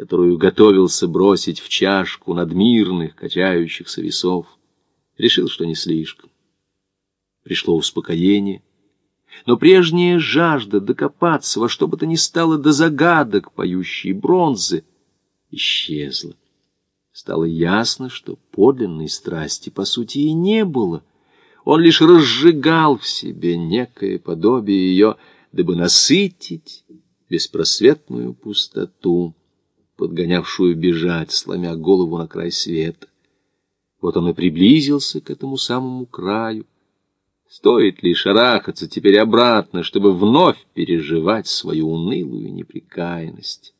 которую готовился бросить в чашку надмирных, качающихся весов. Решил, что не слишком. Пришло успокоение, но прежняя жажда докопаться во что бы то ни стало до загадок поющей бронзы исчезла. Стало ясно, что подлинной страсти, по сути, и не было. Он лишь разжигал в себе некое подобие ее, дабы насытить беспросветную пустоту, подгонявшую бежать, сломя голову на край света. Вот он и приблизился к этому самому краю. Стоит ли шарахаться теперь обратно, чтобы вновь переживать свою унылую неприкаянность?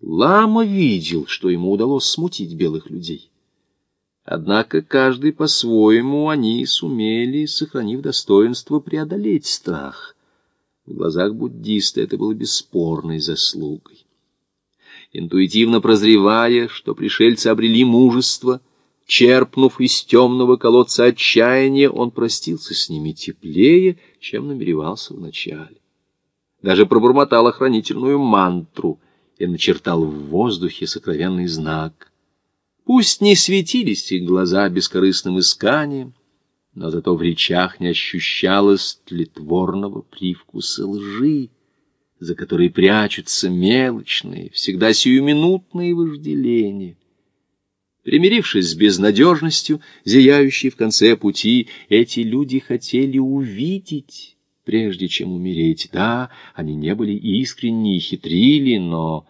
Лама видел, что ему удалось смутить белых людей. Однако каждый по-своему они сумели, сохранив достоинство, преодолеть страх. В глазах буддиста это было бесспорной заслугой. Интуитивно прозревая, что пришельцы обрели мужество, черпнув из темного колодца отчаяния, он простился с ними теплее, чем намеревался вначале. Даже пробормотал охранительную мантру — и начертал в воздухе сокровенный знак. Пусть не светились их глаза бескорыстным исканием, но зато в речах не ощущалось тлетворного привкуса лжи, за которой прячутся мелочные, всегда сиюминутные вожделения. Примирившись с безнадежностью, зияющей в конце пути, эти люди хотели увидеть, прежде чем умереть. Да, они не были искренни и хитрили, но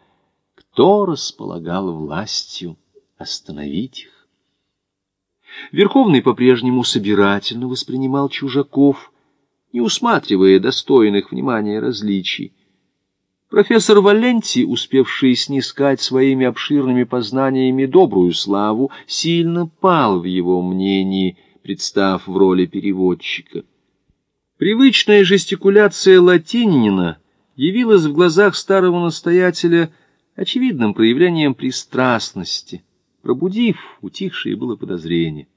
кто располагал властью остановить их? Верховный по-прежнему собирательно воспринимал чужаков, не усматривая достойных внимания различий. Профессор Валенти, успевший снискать своими обширными познаниями добрую славу, сильно пал в его мнении, представ в роли переводчика. Привычная жестикуляция латинина явилась в глазах старого настоятеля очевидным проявлением пристрастности, пробудив утихшее было подозрение.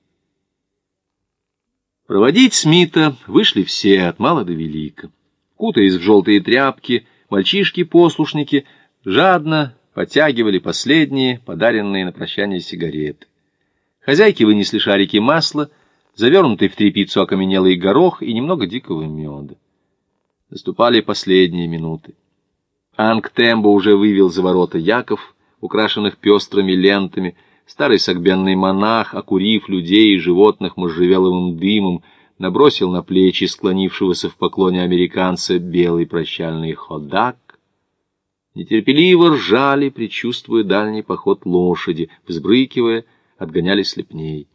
Проводить Смита вышли все, от мала до велика. Кутаясь в желтые тряпки, мальчишки-послушники жадно потягивали последние, подаренные на прощание сигареты. Хозяйки вынесли шарики масла, завернутый в тряпицу окаменелый горох и немного дикого меда. Наступали последние минуты. Ангтембо уже вывел за ворота Яков, украшенных пестрыми лентами, старый согбенный монах, окурив людей и животных можжевеловым дымом, набросил на плечи склонившегося в поклоне американца белый прощальный ходак. Нетерпеливо ржали, предчувствуя дальний поход лошади, взбрыкивая, отгоняли слепней.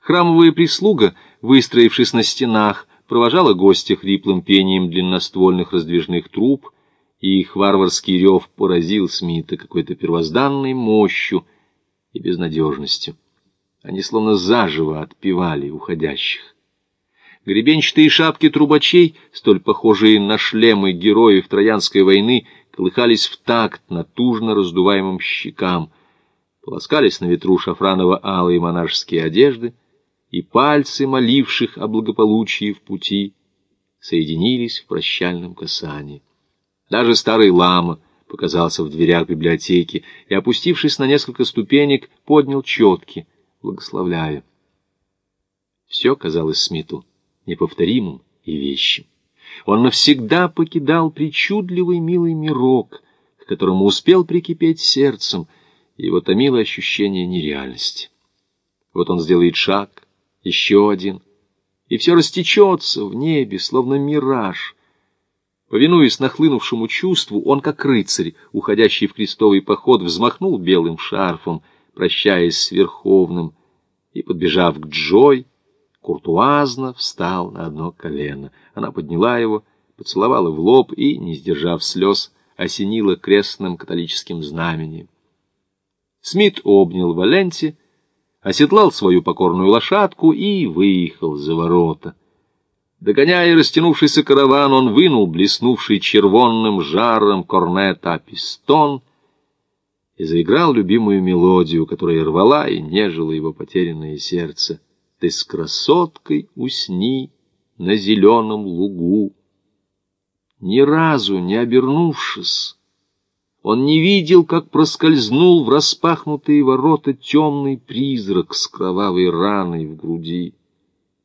Храмовая прислуга, выстроившись на стенах, провожала гостя хриплым пением длинноствольных раздвижных труб, и их варварский рев поразил Смита какой-то первозданной мощью и безнадежностью. Они словно заживо отпевали уходящих. Гребенчатые шапки трубачей, столь похожие на шлемы героев Троянской войны, колыхались в такт натужно раздуваемым щекам, полоскались на ветру шафраново-алые монашеские одежды, и пальцы, моливших о благополучии в пути, соединились в прощальном касании. Даже старый лама показался в дверях библиотеки и, опустившись на несколько ступенек, поднял четки, благословляя. Все казалось Смиту неповторимым и вещим. Он навсегда покидал причудливый милый мирок, к которому успел прикипеть сердцем, и его томило ощущение нереальности. Вот он сделает шаг, еще один, и все растечется в небе, словно мираж — Повинуясь нахлынувшему чувству, он, как рыцарь, уходящий в крестовый поход, взмахнул белым шарфом, прощаясь с Верховным, и, подбежав к Джой, куртуазно встал на одно колено. Она подняла его, поцеловала в лоб и, не сдержав слез, осенила крестным католическим знамением. Смит обнял Валенти, оседлал свою покорную лошадку и выехал за ворота. Догоняя растянувшийся караван, он вынул блеснувший червонным жаром корнет пистон и заиграл любимую мелодию, которая рвала и нежила его потерянное сердце. «Ты с красоткой усни на зеленом лугу». Ни разу не обернувшись, Он не видел, как проскользнул в распахнутые ворота темный призрак с кровавой раной в груди.